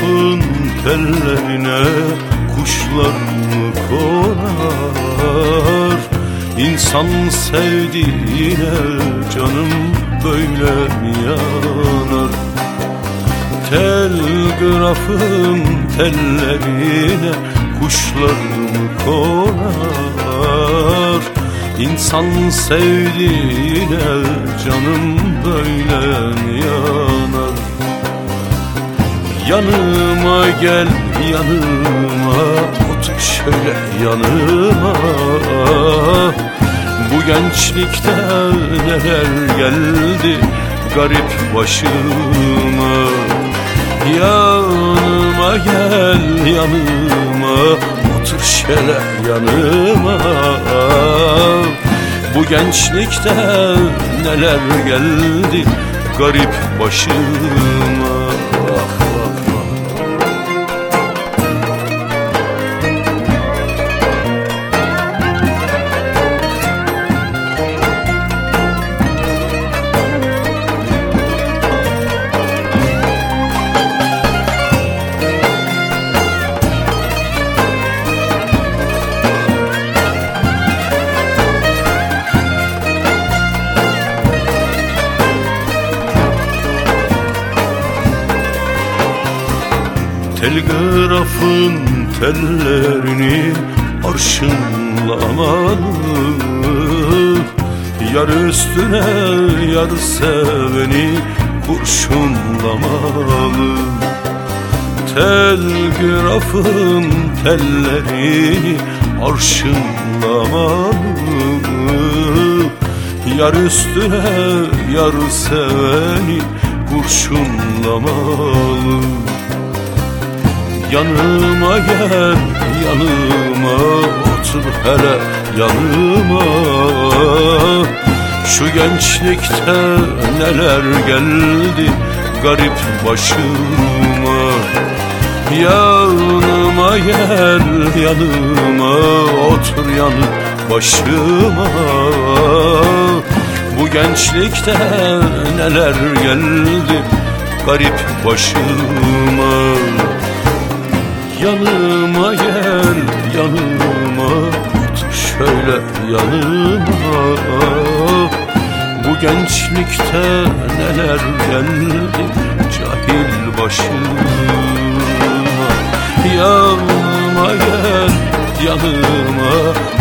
Telgrafın tellerine kuşlar mı konar? İnsan sevdiğine canım böyle mi yanar? Telgrafın tellerine kuşlar mı konar? İnsan sevdiğine canım böyle mi yanar Yanıma gel yanıma. Otur şöyle yanıma. Bu gençlikte neler geldi Garip başıma. Yanıma gel yanıma. Otur şöyle yanıma. Bu gençlikte neler geldi Garip başıma Telgrafın tellerini arşınlamalı Yar üstüne yar seveni kurşunlamalı Telgrafın tellerini arşınlamalı Yar üstüne yar seveni kurşunlamalı Yanıma gel yanıma otur hele yanıma. Şu gençlikte neler geldi garip başıma. Yanıma gel yanıma otur yanı başıma. Bu gençlikte neler geldi garip başıma yanıma. Bu gençlikte neler geldi Cahil başıma. Yanıma gel yanıma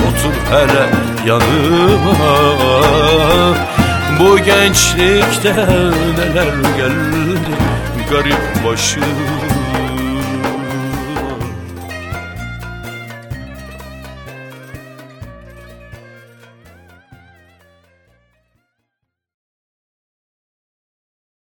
Otur hele yanıma. Bu gençlikte neler geldi Garip başıma